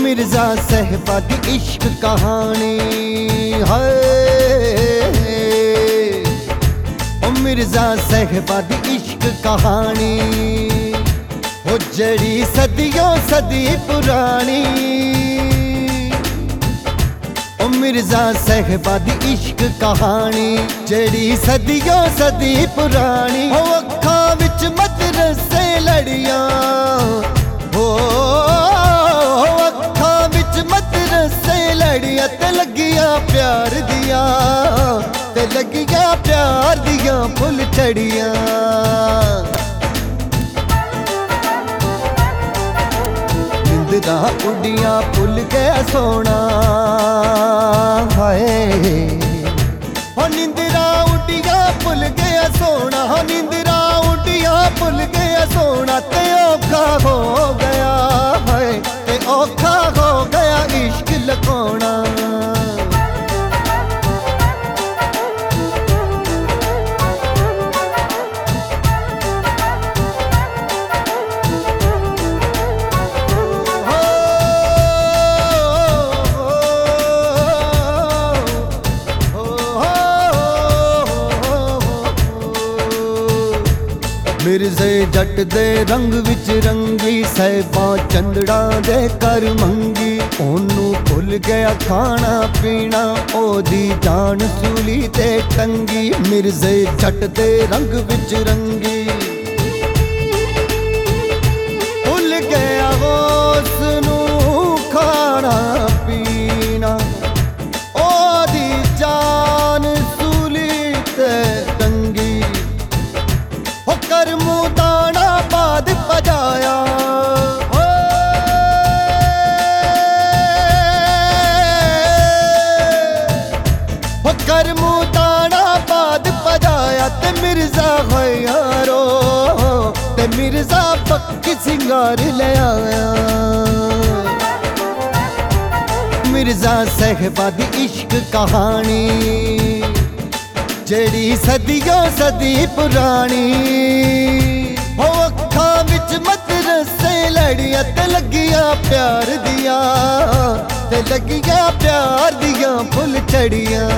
ਮਿਰਜ਼ਾ ਸਹਿਬਾ ਦੀ ਇਸ਼ਕ ਕਹਾਣੀ ਹਾਏ ਓ ਮਿਰਜ਼ਾ ਸਹਿਬਾ ਦੀ ਇਸ਼ਕ ਕਹਾਣੀ ਉਹ ਜਿਹੜੀ ਸਦੀਆਂ ਸਦੀ ਪੁਰਾਣੀ ਓ ਮਿਰਜ਼ਾ ਸਹਿਬਾ ਦੀ ਇਸ਼ਕ ਕਹਾਣੀ ਜਿਹੜੀ ਸਦੀਆਂ ਸਦੀ ਪੁਰਾਣੀ ਉਹ ਅੱਖਾਂ ਵਿੱਚ ਮਦਰਸੇ ਲੜੀਆਂ ਤੇ ਲੱਗੀਆਂ ਪਿਆਰ ਦੀਆਂ ਤੇ ਲੱਗੀਆਂ ਪਿਆਰ ਦੀਆਂ ਫੁੱਲ ਛੜੀਆਂ ਨਿੰਦਦਾ ਉੱਡੀਆਂ ਫੁੱਲ ਕੇ ਸੋਣਾ। ਹਾਏ। ਮਿਰਜ਼ੇ ਜੱਟ ਦੇ ਰੰਗ ਵਿੱਚ ਰੰਗੀ, ਸਹਿਬਾ ਚੰਦੜਾ ਦੇ ਕਰ ਮੰਗੀ। ਉਹਨੂੰ ਭੁੱਲ ਗਿਆ ਖਾਣਾ ਪੀਣਾ, ਉਹਦੀ ਜਾਨ ਸੂਲੀ ਤੇ ਟੰਗੀ। ਮਿਰਜ਼ੇ ਜੱਟ ਦੇ ਰੰਗ ਵਿੱਚ ਰੰਗੀ। ਹੋ ਕਰਮੂ ਬਾਦ ਪਜਾਇਆ ਤੇ ਮਿਰਜ਼ਾ ਹੋਇਆਰੋ ਤੇ ਮਿਰਜ਼ਾ ਪੱਕੀ ਸਿੰਗਾਰ ਲੈ ਆਇਆ। ਮਿਰਜ਼ਾ ਸਹਿਬਾ ਦੀ ਇਸ਼ਕ ਕਹਾਣੀ, ਜਿਹੜੀ ਸਦੀਆਂ ਸਦੀ ਪੁਰਾਣੀ। ਹੋ ਅੱਖਾਂ ਵਿੱਚ ਮਦਰਸੇ ਲੜੀਆਂ ਤੇ ਲੱਗੀਆਂ ਪਿਆਰ ਦੀਆਂ। ਤੇ ਲੱਗੀਆਂ ਪਿਆਰ ਦੀਆਂ ਫੁੱਲ ਛੜੀਆਂ